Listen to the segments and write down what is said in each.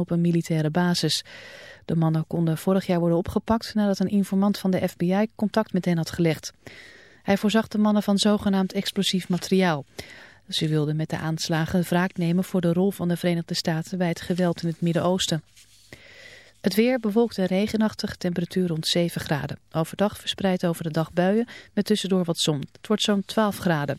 op een militaire basis. De mannen konden vorig jaar worden opgepakt nadat een informant van de FBI contact met hen had gelegd. Hij voorzag de mannen van zogenaamd explosief materiaal. Ze wilden met de aanslagen wraak nemen voor de rol van de Verenigde Staten bij het geweld in het Midden-Oosten. Het weer bewolkt en regenachtig, temperatuur rond 7 graden. Overdag verspreid over de dag buien met tussendoor wat zon. Het wordt zo'n 12 graden.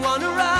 wanna ride.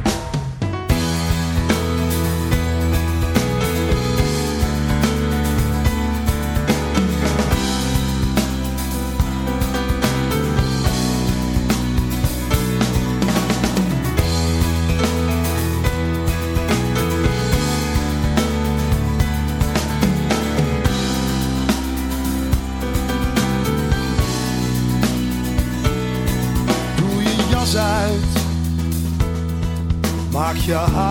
your heart.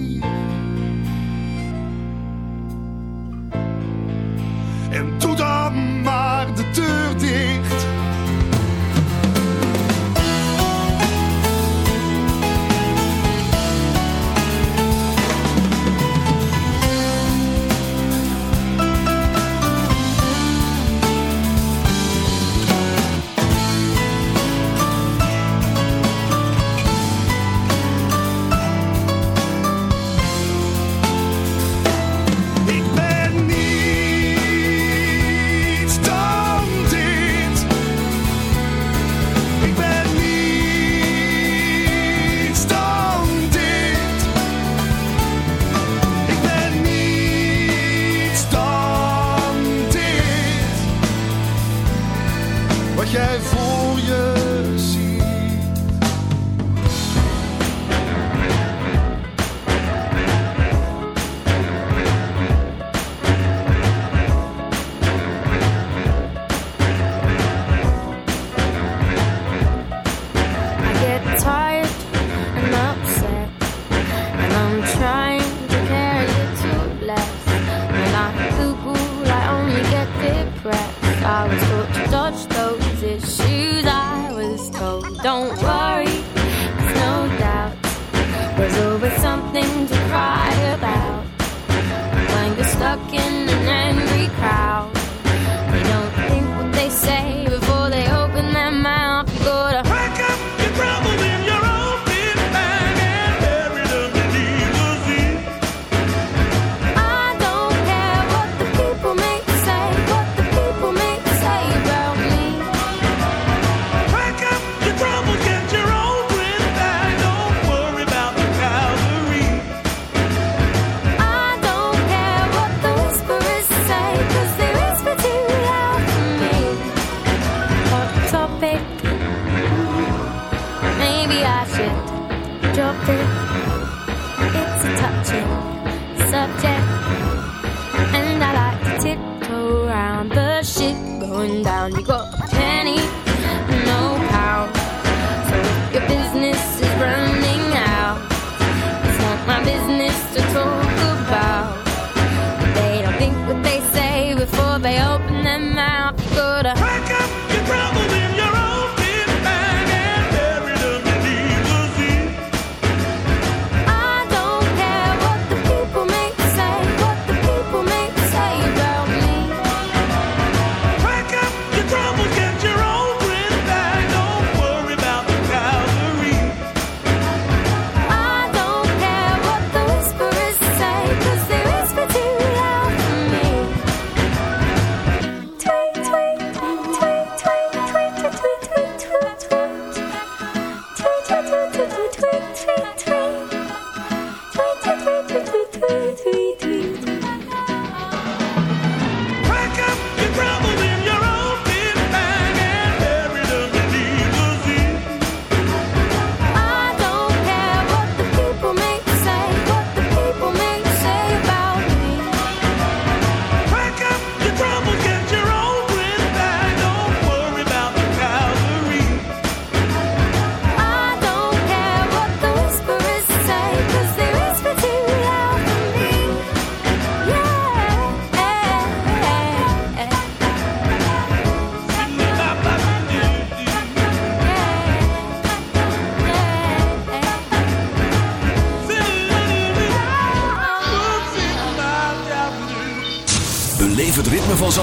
going down. You got a penny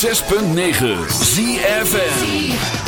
106.9 ZFM.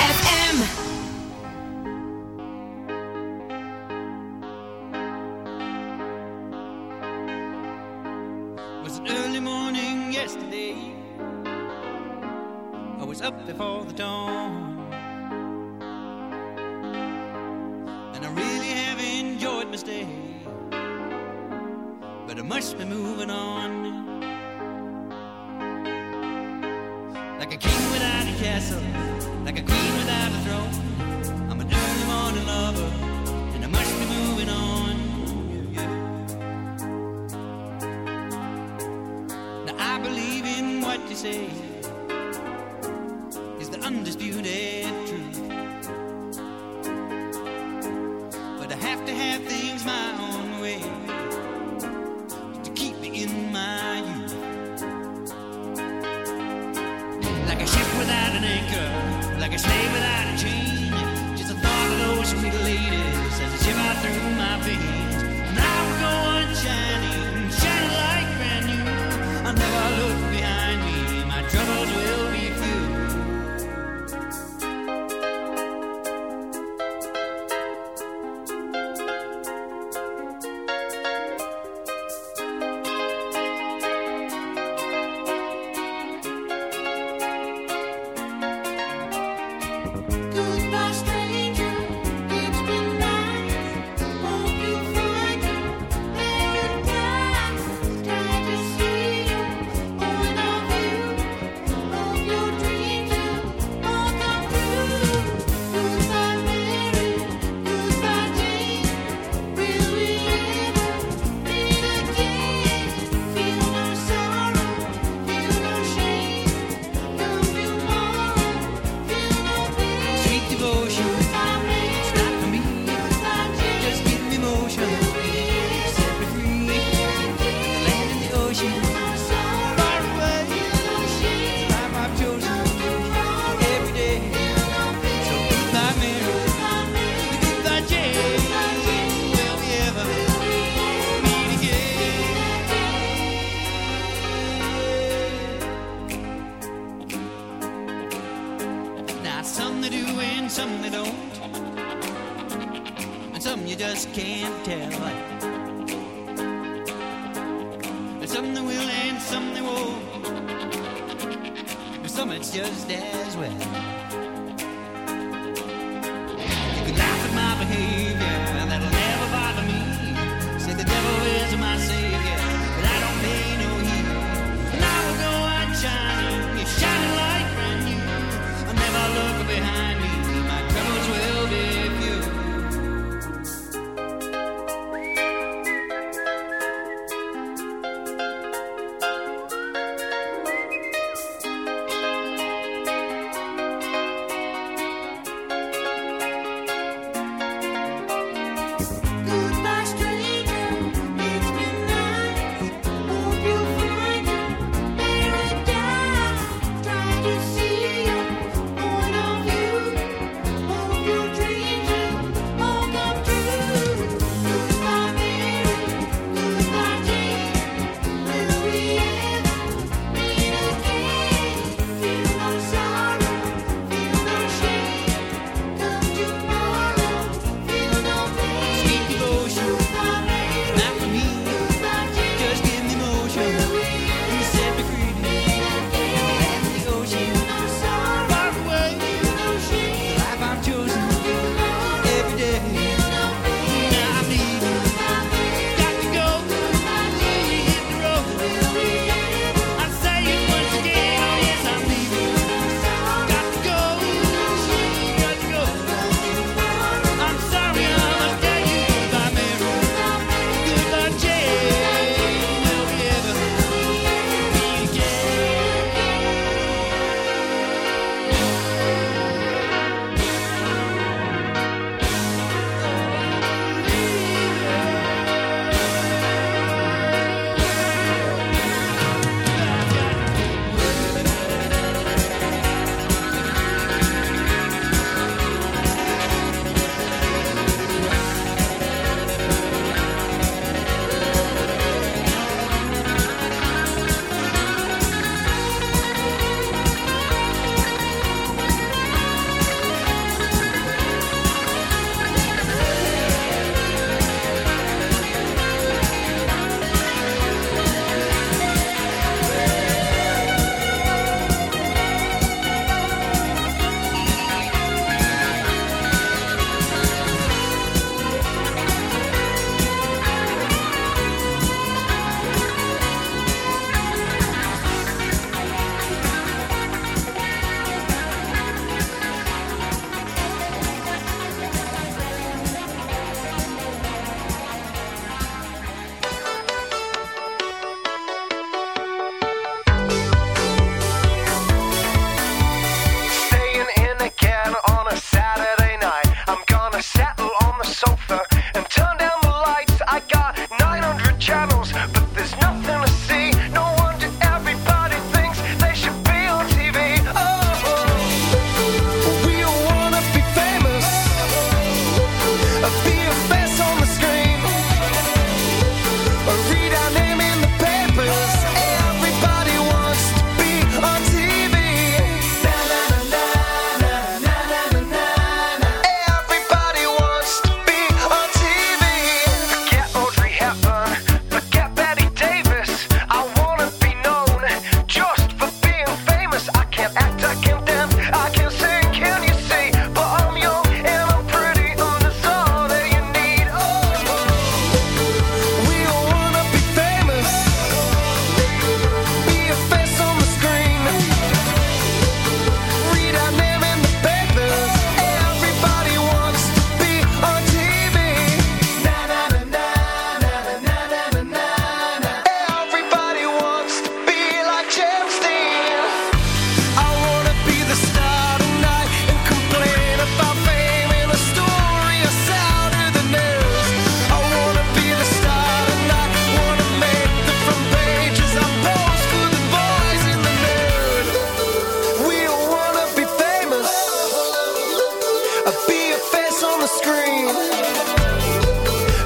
see your face on the screen.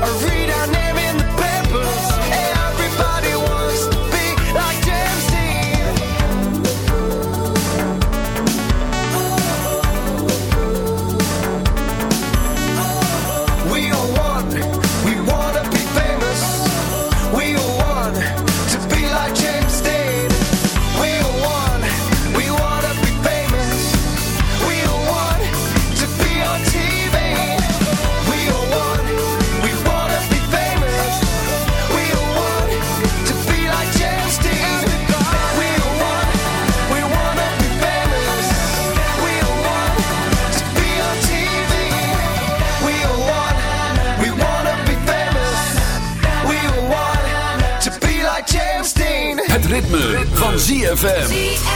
I read our ZFM.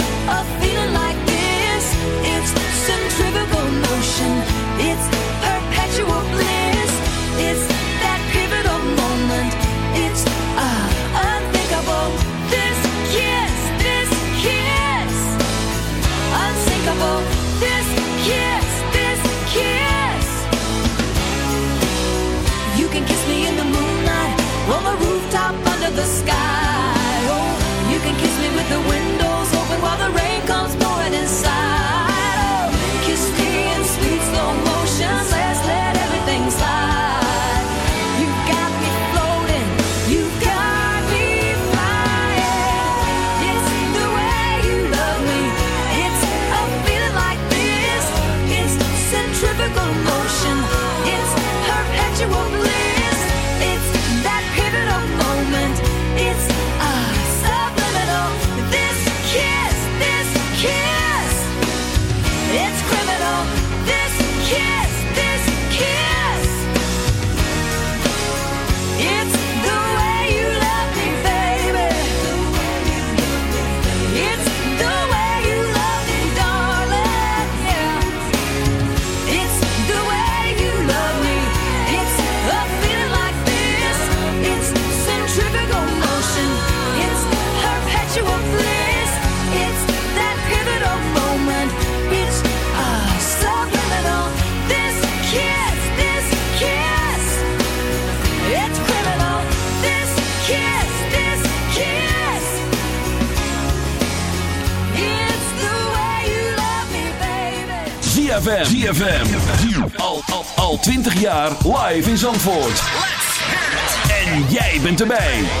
erbij.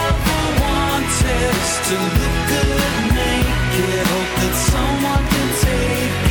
pretends to look good naked. Hope that someone can take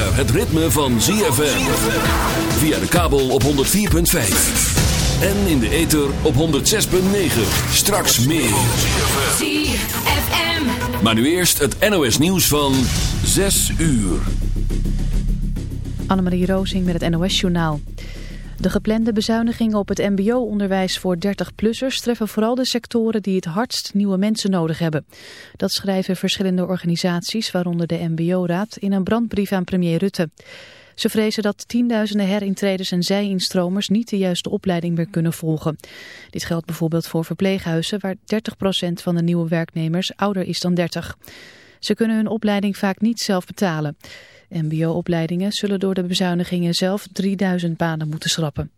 Het ritme van ZFM. Via de kabel op 104.5. En in de ether op 106.9. Straks meer. ZFM. Maar nu eerst het NOS nieuws van 6 uur. Annemarie Rozing met het NOS-journaal. De geplande bezuinigingen op het mbo-onderwijs voor 30-plussers treffen vooral de sectoren die het hardst nieuwe mensen nodig hebben. Dat schrijven verschillende organisaties, waaronder de mbo-raad, in een brandbrief aan premier Rutte. Ze vrezen dat tienduizenden herintreders en zij-instromers niet de juiste opleiding meer kunnen volgen. Dit geldt bijvoorbeeld voor verpleeghuizen, waar 30% van de nieuwe werknemers ouder is dan 30. Ze kunnen hun opleiding vaak niet zelf betalen. MBO-opleidingen zullen door de bezuinigingen zelf 3000 banen moeten schrappen.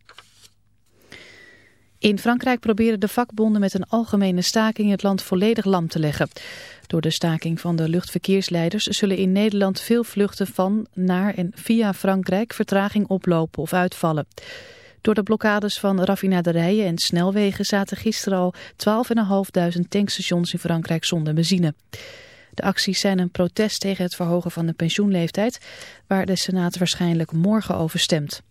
In Frankrijk proberen de vakbonden met een algemene staking het land volledig lam te leggen. Door de staking van de luchtverkeersleiders zullen in Nederland veel vluchten van, naar en via Frankrijk vertraging oplopen of uitvallen. Door de blokkades van raffinaderijen en snelwegen zaten gisteren al 12.500 tankstations in Frankrijk zonder benzine. De acties zijn een protest tegen het verhogen van de pensioenleeftijd, waar de Senaat waarschijnlijk morgen over stemt.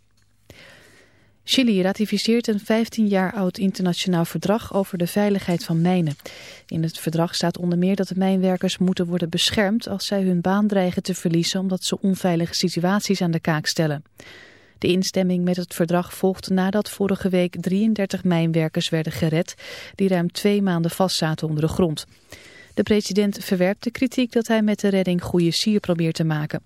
Chili ratificeert een 15 jaar oud internationaal verdrag over de veiligheid van mijnen. In het verdrag staat onder meer dat de mijnwerkers moeten worden beschermd als zij hun baan dreigen te verliezen omdat ze onveilige situaties aan de kaak stellen. De instemming met het verdrag volgt nadat vorige week 33 mijnwerkers werden gered die ruim twee maanden vastzaten onder de grond. De president verwerpt de kritiek dat hij met de redding goede sier probeert te maken.